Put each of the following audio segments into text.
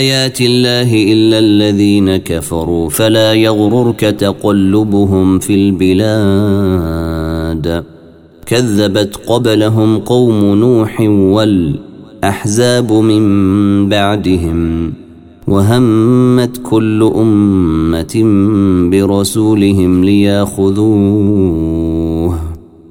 آيات الله إلا الذين كفروا فلا يغررك تقلبهم في البلاد. كذبت قبلهم قوم نوح والأحزاب من بعدهم وهمت كل أمة برسولهم لياخذوه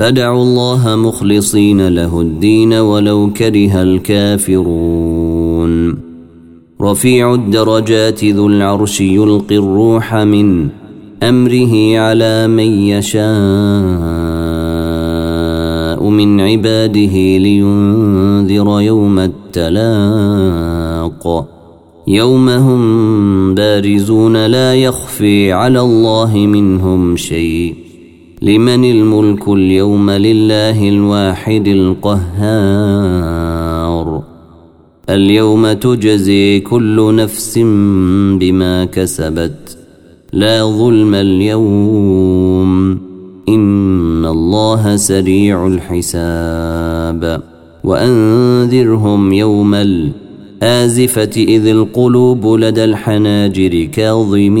فدعوا الله مخلصين له الدين ولو كره الكافرون. رفيع الدرجات ذو العرش يلقي الروح من أمره على من يشاء من عباده لينذر يوم التلاق. يوم هم بارزون لا يخفي على الله منهم شيء. لمن الملك اليوم لله الواحد القهار. اليوم تجزي كل نفس بما كسبت. لا ظلم اليوم. إن الله سريع الحساب. وأنذرهم يوم الآزفة إذ القلوب لدى الحناجر كاظمين.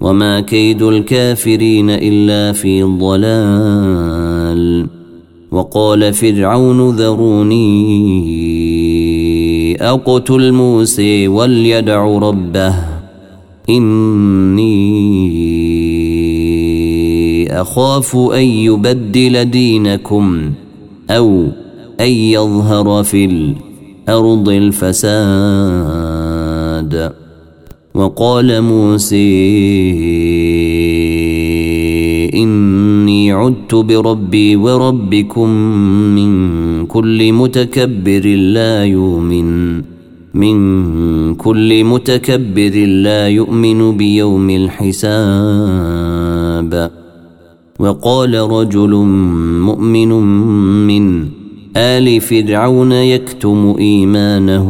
وما كيد الكافرين إلا في ضلال وقال فرعون ذروني اقتل موسى وليدع ربه اني اخاف ان يبدل دينكم أو ان يظهر في الأرض الفساد وقال موسى إني عدت بربي وربكم من كل متكبر لا يؤمن من كل متكبر لا يؤمن بيوم الحساب. وقال رجل مؤمن من آل فرعون يكتم إيمانه.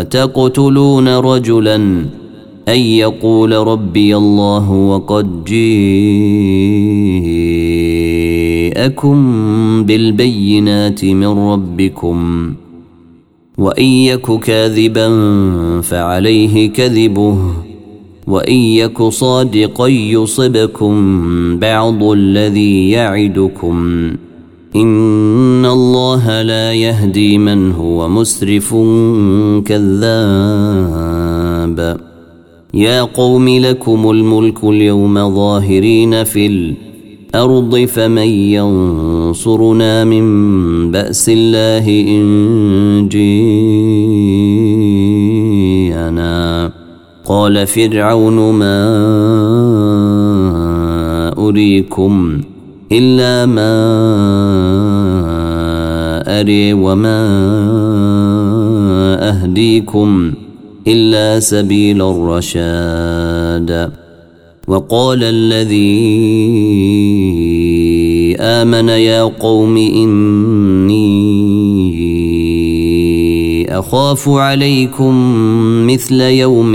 أتقتلون رجلا؟ أن يقول ربي الله وقد جيءكم بالبينات من ربكم وإن يك كاذبا فعليه كذبه وإن يك صادقا يصبكم بعض الذي يعدكم. إن الله لا يهدي من هو مسرف كذاب. يا قوم لكم الملك اليوم ظاهرين في الأرض فمن ينصرنا من باس الله ان جينا قال فرعون ما اريكم إلا ما أري وما أهديكم إلا سبيل الرشاد. وقال الذي آمن يا قوم إني أخاف عليكم مثل يوم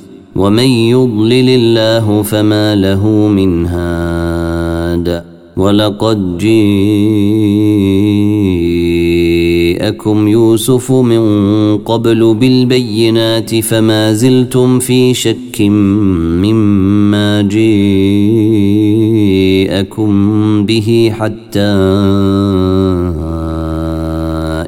ومن يضلل الله فما له من هاد ولقد جئ جاءكم يوسف من قبل بالبينات فما زلتم في شك مما جاءكم به حتى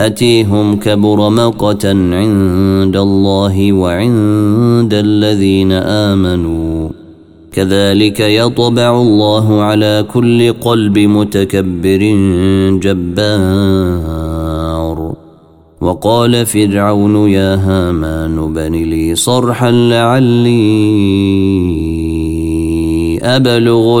أتيهم كبر مقتا عند الله وعند الذين آمنوا. كذلك يطبع الله على كل قلب متكبر جبار. وقال فرعون يا هامان بن لي صرحا لعلي أبلغ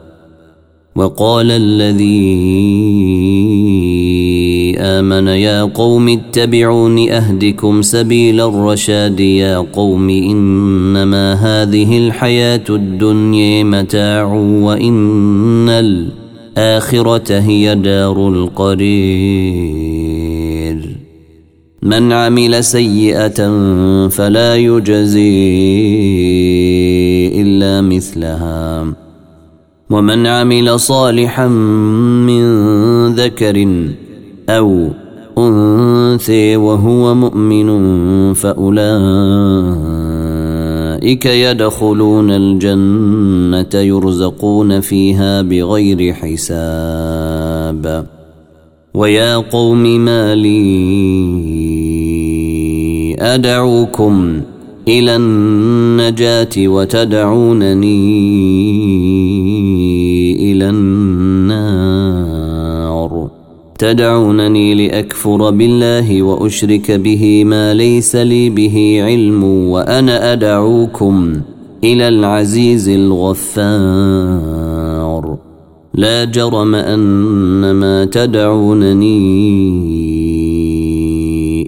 وقال الذي آمن يا قوم اتبعون أهدكم سبيل الرشاد يا قوم إنما هذه الحياة الدنيا متاع وإن الآخرة هي دار القرير. من عمل سيئة فلا يجزي إلا مثلها. ومن عمل صالحا من ذكر أو أنثي وهو مؤمن فأولئك يدخلون الجنة يرزقون فيها بغير حساب. ويا قوم ما لي أدعوكم إلى النجاة وتدعونني إلى النار. تدعونني لأكفر بالله وأشرك به ما ليس لي به علم وأنا أدعوكم إلى العزيز الغفار. لا جرم أن ما تدعونني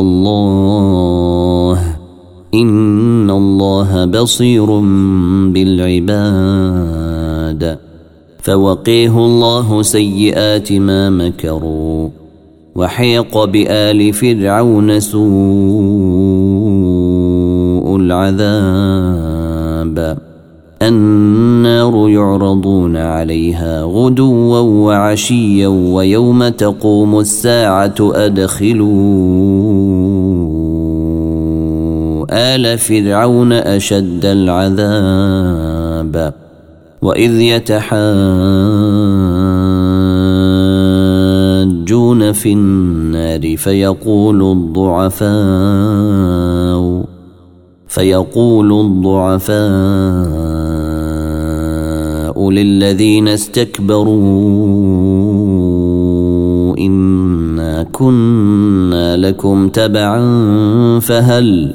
الله. إن الله بصير بالعباد. فوقيه الله سيئات ما مكروا. وحيق بآل فرعون سوء العذاب. النار يعرضون عليها غدوا وعشيا ويوم تقوم الساعة أدخلوا آل فرعون أشد العذاب وإذ يتحاجون في النار فيقول الضعفاء فيقول الضعفاء للذين استكبروا إنا كنا لكم تبعا فهل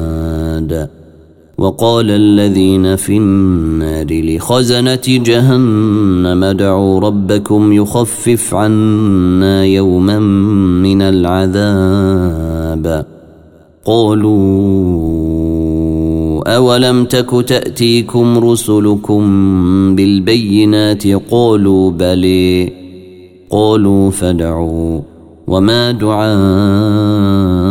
وقال الذين في النار لخزنة جهنم ادعوا ربكم يخفف عنا يوما من العذاب. قالوا أولم تك تأتيكم رسلكم بالبينات؟ قالوا بلي قالوا فدعوا وما دعاء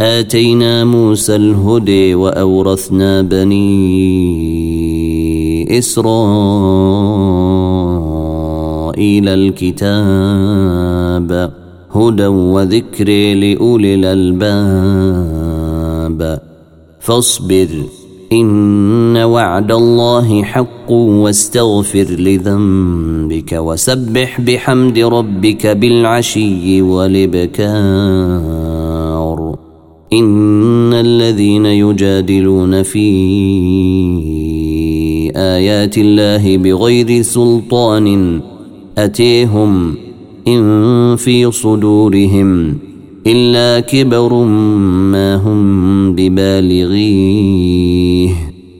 آتينا موسى الهدي وأورثنا بني إسرائيل الكتاب هدى وذكر لأولي الألباب. فاصبر إن وعد الله حق واستغفر لذنبك وسبح بحمد ربك بالعشي والإبكار. إن الذين يجادلون في آيات الله بغير سلطان أتيهم إن في صدورهم إلا كبر ما هم ببالغيه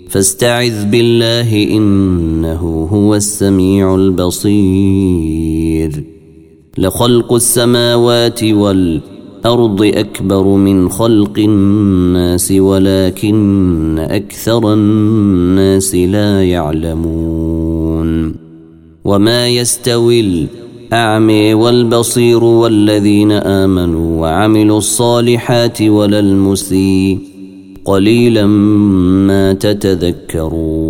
فاستعذ بالله إنه هو السميع البصير لخلق السماوات والأرض أكبر من خلق الناس ولكن أكثر الناس لا يعلمون. وما يستوي الأعمي والبصير والذين آمنوا وعملوا الصالحات ولا المسيء قليلا ما تتذكرون.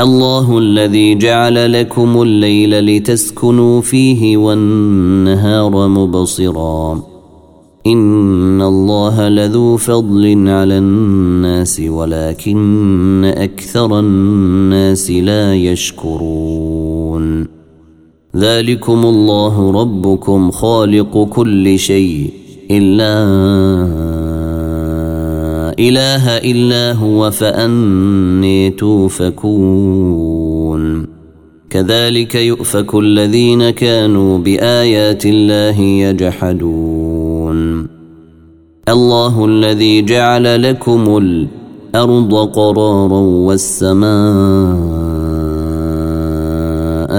الله الذي جعل لكم الليل لتسكنوا فيه والنهار مبصرا. إن الله لذو فضل على الناس ولكن أكثر الناس لا يشكرون. ذلكم الله ربكم خالق كل شيء إلا إله إلا هو فأني توفكون. كذلك يؤفك الذين كانوا بآيات الله يجحدون. الله الذي جعل لكم الأرض قرارا والسماء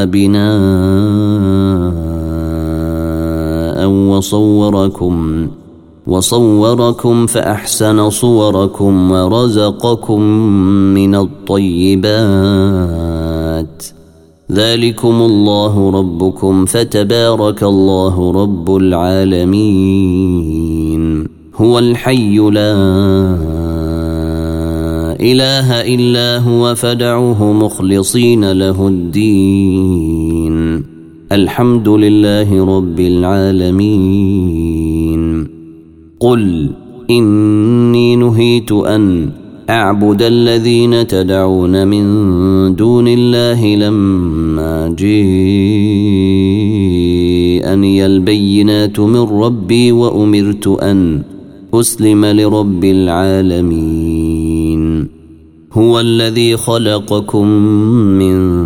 بناء وصوركم وصوركم فأحسن صوركم ورزقكم من الطيبات. ذلكم الله ربكم فتبارك الله رب العالمين. هو الحي لا إله إلا هو فدعوه مخلصين له الدين. الحمد لله رب العالمين. قل إني نهيت أن أعبد الذين تدعون من دون الله لما جيءني البينات من ربي وأمرت أن أسلم لرب العالمين. هو الذي خلقكم من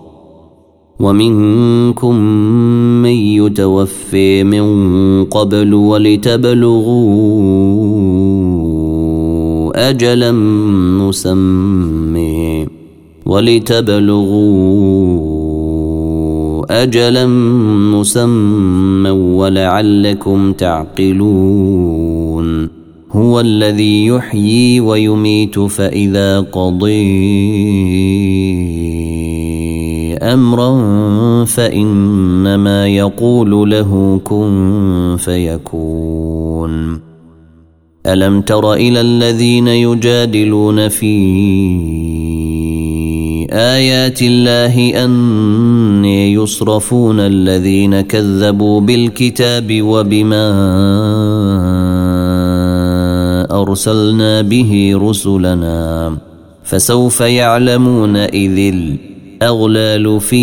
ومنكم من يتوفي من قبل ولتبلغوا أجلا مسمي ولتبلغوا أجلا مسمى ولعلكم تعقلون. هو الذي يحيي ويميت فإذا قضي أمرا فإنما يقول له كن فيكون. ألم تر إلى الذين يجادلون في آيات الله أن يصرفون الذين كذبوا بالكتاب وبما أرسلنا به رسلنا فسوف يعلمون إذ الأغلال في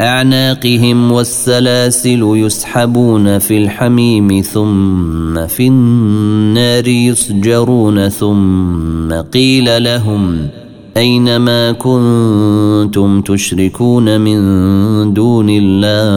أعناقهم والسلاسل يسحبون في الحميم ثم في النار يسجرون ثم قيل لهم أين ما كنتم تشركون من دون الله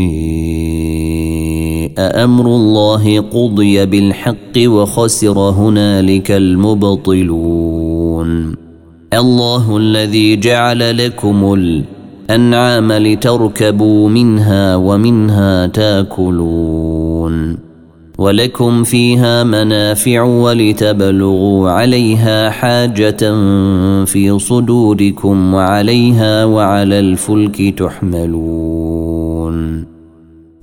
أمر الله قضي بالحق وخسر هنالك المبطلون. الله الذي جعل لكم الأنعام لتركبوا منها ومنها تاكلون. ولكم فيها منافع ولتبلغوا عليها حاجة في صدوركم وعليها وعلى الفلك تحملون.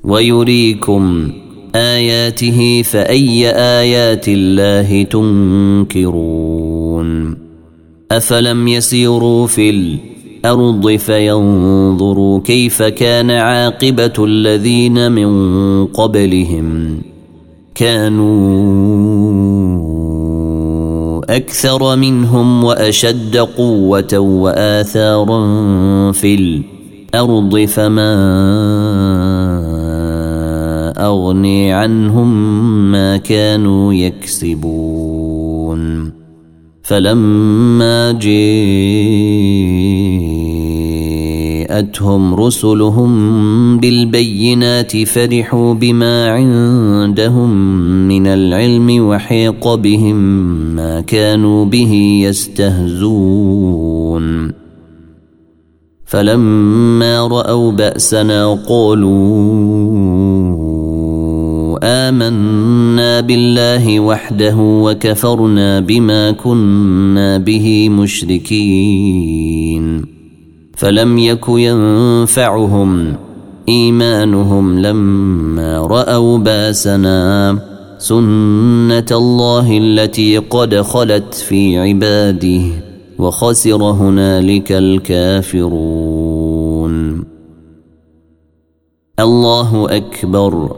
ويريكم آياته فأي آيات الله تنكرون؟ أفلم يسيروا في الأرض فينظروا كيف كان عاقبة الذين من قبلهم؟ كانوا أكثر منهم وأشد قوة وآثارا في الأرض فما أغني عنهم ما كانوا يكسبون. فلما جاءتهم رسلهم بالبينات فرحوا بما عندهم من العلم وحيق بهم ما كانوا به يستهزون. فلما رأوا بأسنا قالوا آمنا بالله وحده وكفرنا بما كنا به مشركين. فلم يك ينفعهم إيمانهم لما رأوا باسنا سنة الله التي قد خلت في عباده وخسر هنالك الكافرون. الله أكبر.